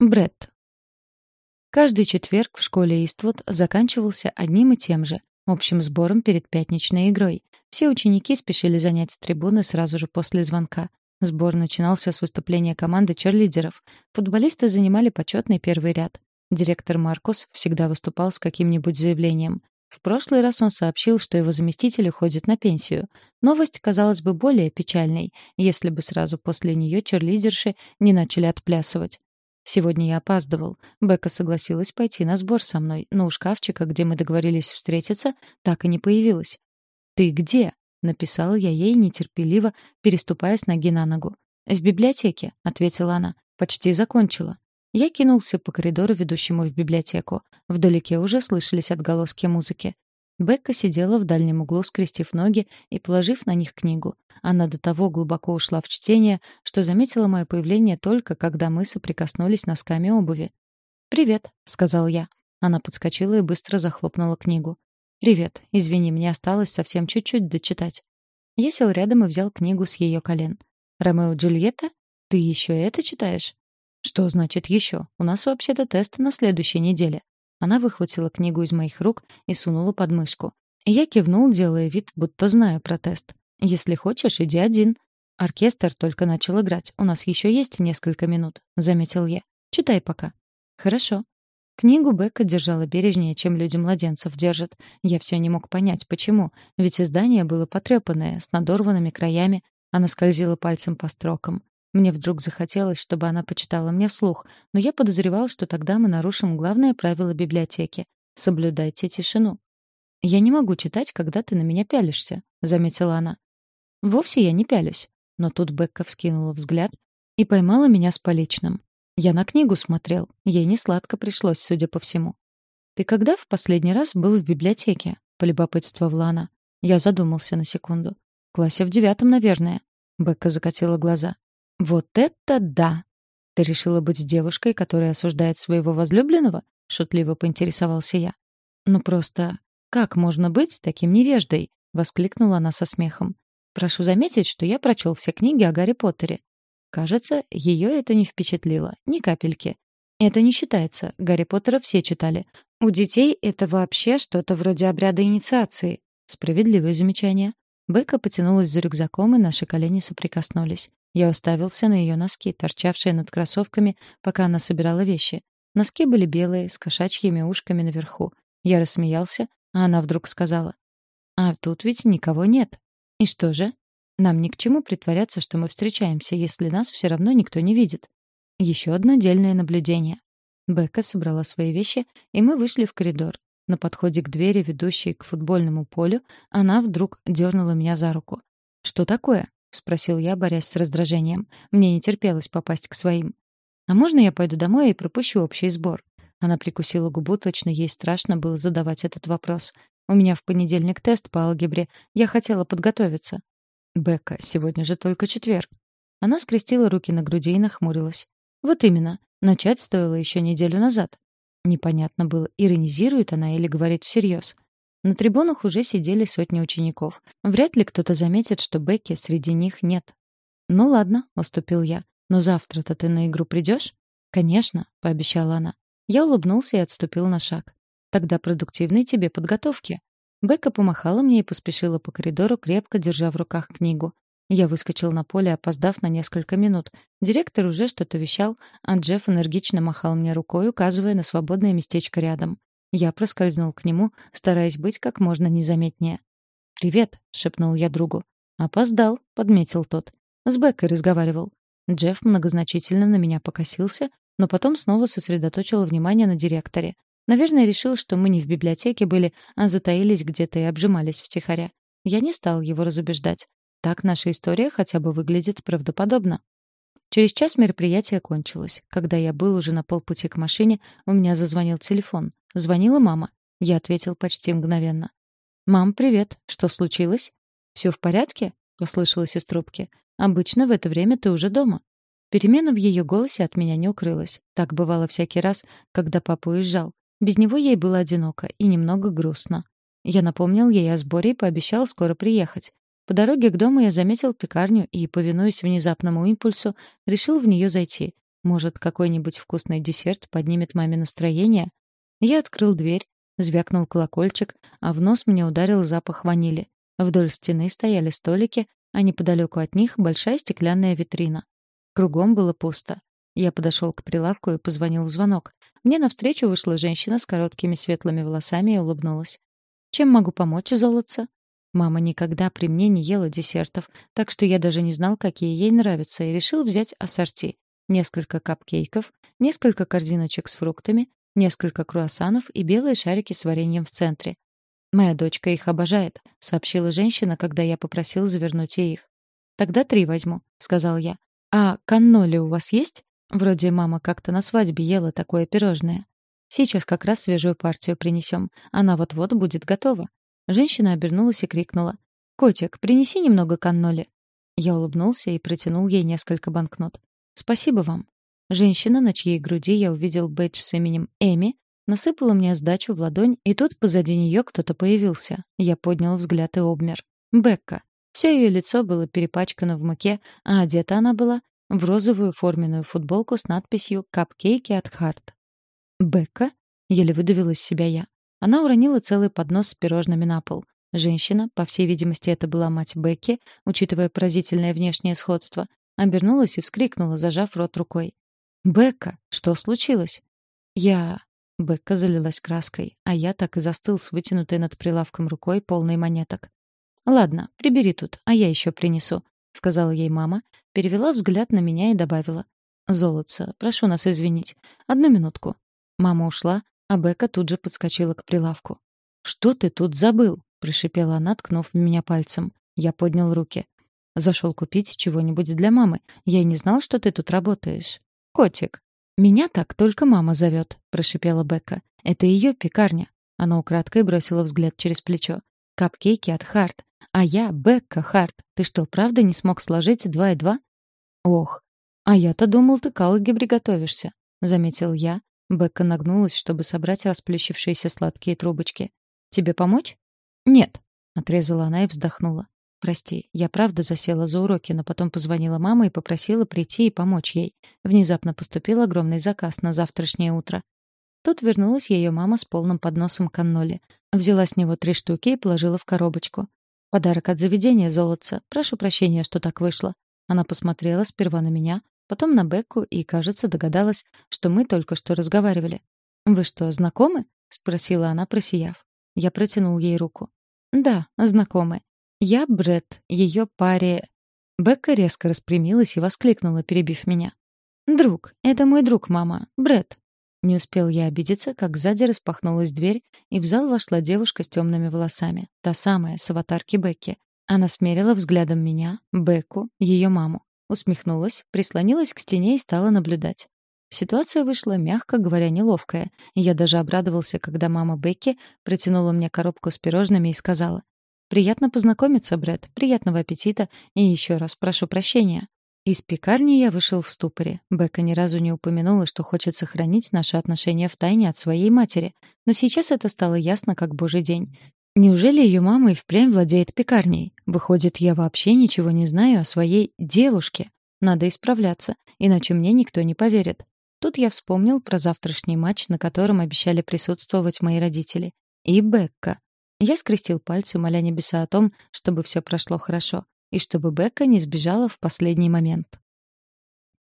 Бред. Каждый четверг в школе Иствуд заканчивался одним и тем же — общим сбором перед пятничной игрой. Все ученики спешили занять трибуны сразу же после звонка. Сбор начинался с выступления команды черлидеров. Футболисты занимали почетный первый ряд. Директор Маркус всегда выступал с каким-нибудь заявлением. В прошлый раз он сообщил, что его заместитель уходит на пенсию. Новость казалась бы более печальной, если бы сразу после нее черлидерши не начали отплясывать. Сегодня я опаздывал. Бека согласилась пойти на сбор со мной, но у шкафчика, где мы договорились встретиться, так и не появилась. «Ты где?» — написала я ей нетерпеливо, переступая с ноги на ногу. «В библиотеке», — ответила она. «Почти закончила». Я кинулся по коридору, ведущему в библиотеку. Вдалеке уже слышались отголоски музыки. Бекка сидела в дальнем углу, скрестив ноги и положив на них книгу. Она до того глубоко ушла в чтение, что заметила мое появление только, когда мы соприкоснулись носками обуви. «Привет», — сказал я. Она подскочила и быстро захлопнула книгу. «Привет. Извини, мне осталось совсем чуть-чуть дочитать». Я сел рядом и взял книгу с ее колен. «Ромео Джульетта? Ты еще это читаешь?» «Что значит еще? У нас вообще-то тест на следующей неделе». Она выхватила книгу из моих рук и сунула под мышку. Я кивнул, делая вид, будто знаю про тест. «Если хочешь, иди один». «Оркестр только начал играть. У нас еще есть несколько минут», — заметил я. «Читай пока». «Хорошо». Книгу Бекка держала бережнее, чем люди младенцев держат. Я все не мог понять, почему. Ведь издание было потрепанное, с надорванными краями. Она скользила пальцем по строкам. Мне вдруг захотелось, чтобы она почитала мне вслух, но я подозревал, что тогда мы нарушим главное правило библиотеки — соблюдайте тишину. «Я не могу читать, когда ты на меня пялишься», — заметила она. «Вовсе я не пялюсь». Но тут Бекка вскинула взгляд и поймала меня с поличным. Я на книгу смотрел. Ей не сладко пришлось, судя по всему. «Ты когда в последний раз был в библиотеке?» — полюбопытствовала она. Я задумался на секунду. «В классе в девятом, наверное». Бекка закатила глаза. «Вот это да!» «Ты решила быть девушкой, которая осуждает своего возлюбленного?» — шутливо поинтересовался я. «Ну просто, как можно быть таким невеждой?» — воскликнула она со смехом. «Прошу заметить, что я прочел все книги о Гарри Поттере». Кажется, ее это не впечатлило, ни капельки. Это не считается, Гарри Поттера все читали. У детей это вообще что-то вроде обряда инициации. Справедливое замечание. Бека потянулась за рюкзаком, и наши колени соприкоснулись. Я уставился на ее носки, торчавшие над кроссовками, пока она собирала вещи. Носки были белые, с кошачьими ушками наверху. Я рассмеялся, а она вдруг сказала. «А тут ведь никого нет. И что же? Нам ни к чему притворяться, что мы встречаемся, если нас все равно никто не видит». Еще одно дельное наблюдение. Бекка собрала свои вещи, и мы вышли в коридор. На подходе к двери, ведущей к футбольному полю, она вдруг дернула меня за руку. «Что такое?» — спросил я, борясь с раздражением. Мне не терпелось попасть к своим. «А можно я пойду домой и пропущу общий сбор?» Она прикусила губу, точно ей страшно было задавать этот вопрос. «У меня в понедельник тест по алгебре. Я хотела подготовиться». «Бекка, сегодня же только четверг». Она скрестила руки на груди и нахмурилась. «Вот именно. Начать стоило еще неделю назад». Непонятно было, иронизирует она или говорит всерьез. На трибунах уже сидели сотни учеников. Вряд ли кто-то заметит, что Бекки среди них нет. «Ну ладно», — уступил я. «Но завтра-то ты на игру придешь?» «Конечно», — пообещала она. Я улыбнулся и отступил на шаг. «Тогда продуктивной тебе подготовки». Бекка помахала мне и поспешила по коридору, крепко держа в руках книгу. Я выскочил на поле, опоздав на несколько минут. Директор уже что-то вещал, а Джефф энергично махал мне рукой, указывая на свободное местечко рядом. Я проскользнул к нему, стараясь быть как можно незаметнее. «Привет», — шепнул я другу. «Опоздал», — подметил тот. «С Беккой разговаривал». Джефф многозначительно на меня покосился, но потом снова сосредоточил внимание на директоре. Наверное, решил, что мы не в библиотеке были, а затаились где-то и обжимались втихаря. Я не стал его разубеждать. Так наша история хотя бы выглядит правдоподобно. Через час мероприятие кончилось. Когда я был уже на полпути к машине, у меня зазвонил телефон. Звонила мама. Я ответил почти мгновенно. «Мам, привет. Что случилось?» «Все в порядке?» — послышалось из трубки. «Обычно в это время ты уже дома». Перемена в ее голосе от меня не укрылась. Так бывало всякий раз, когда папа уезжал. Без него ей было одиноко и немного грустно. Я напомнил ей о сборе и пообещал скоро приехать. По дороге к дому я заметил пекарню и, повинуясь внезапному импульсу, решил в нее зайти. Может, какой-нибудь вкусный десерт поднимет маме настроение? Я открыл дверь, звякнул колокольчик, а в нос мне ударил запах ванили. Вдоль стены стояли столики, а неподалеку от них большая стеклянная витрина. Кругом было пусто. Я подошел к прилавку и позвонил в звонок. Мне навстречу вышла женщина с короткими светлыми волосами и улыбнулась. «Чем могу помочь, золотце?» Мама никогда при мне не ела десертов, так что я даже не знал, какие ей нравятся, и решил взять ассорти. Несколько капкейков, несколько корзиночек с фруктами, несколько круассанов и белые шарики с вареньем в центре. «Моя дочка их обожает», — сообщила женщина, когда я попросил завернуть ей их. «Тогда три возьму», — сказал я. «А канноли у вас есть? Вроде мама как-то на свадьбе ела такое пирожное. Сейчас как раз свежую партию принесем. Она вот-вот будет готова». Женщина обернулась и крикнула. «Котик, принеси немного канноли». Я улыбнулся и протянул ей несколько банкнот. «Спасибо вам». Женщина, на чьей груди я увидел бейдж с именем Эми, насыпала мне сдачу в ладонь, и тут позади нее кто-то появился. Я поднял взгляд и обмер. Бекка. Все ее лицо было перепачкано в муке, а одета она была в розовую форменную футболку с надписью «Капкейки от Харт». «Бекка?» — еле выдавила из себя я. Она уронила целый поднос с пирожными на пол. Женщина, по всей видимости, это была мать Бекки, учитывая поразительное внешнее сходство, обернулась и вскрикнула, зажав рот рукой. «Бекка, что случилось?» «Я...» Бекка залилась краской, а я так и застыл с вытянутой над прилавком рукой, полной монеток. «Ладно, прибери тут, а я еще принесу», — сказала ей мама, перевела взгляд на меня и добавила. «Золотце, прошу нас извинить. Одну минутку». Мама ушла, а Бекка тут же подскочила к прилавку. «Что ты тут забыл?» — прошипела она, ткнув меня пальцем. Я поднял руки. «Зашел купить чего-нибудь для мамы. Я и не знал, что ты тут работаешь». «Котик». «Меня так только мама зовет», — прошипела Бекка. «Это ее пекарня». Она украдкой бросила взгляд через плечо. «Капкейки от Харт. А я Бекка Харт. Ты что, правда не смог сложить два и два?» «Ох, а я-то думал, ты к алгебре готовишься», — заметил я. Бекка нагнулась, чтобы собрать расплющившиеся сладкие трубочки. «Тебе помочь?» «Нет», — отрезала она и вздохнула. Прости, я правда засела за уроки, но потом позвонила мама и попросила прийти и помочь ей. Внезапно поступил огромный заказ на завтрашнее утро. Тут вернулась ее мама с полным подносом канноли. Взяла с него три штуки и положила в коробочку. «Подарок от заведения, золотца. Прошу прощения, что так вышло». Она посмотрела сперва на меня, потом на Бекку и, кажется, догадалась, что мы только что разговаривали. «Вы что, знакомы?» — спросила она, просияв. Я протянул ей руку. «Да, знакомы. Я Бред, ее паре. Бекка резко распрямилась и воскликнула, перебив меня. Друг, это мой друг, мама, Бред. Не успел я обидеться, как сзади распахнулась дверь, и в зал вошла девушка с темными волосами, та самая с аватарки Бекки. Она смерила взглядом меня, Бекку, ее маму, усмехнулась, прислонилась к стене и стала наблюдать. Ситуация вышла, мягко говоря, неловкая. Я даже обрадовался, когда мама Бекки протянула мне коробку с пирожными и сказала: Приятно познакомиться, Брэд. Приятного аппетита. И еще раз прошу прощения. Из пекарни я вышел в ступоре. Бека ни разу не упомянула, что хочет сохранить наши отношения в тайне от своей матери. Но сейчас это стало ясно, как божий день. Неужели ее мама и впрямь владеет пекарней? Выходит, я вообще ничего не знаю о своей девушке. Надо исправляться, иначе мне никто не поверит. Тут я вспомнил про завтрашний матч, на котором обещали присутствовать мои родители. И Бекка. Я скрестил пальцы, моля небеса о том, чтобы все прошло хорошо, и чтобы Бекка не сбежала в последний момент.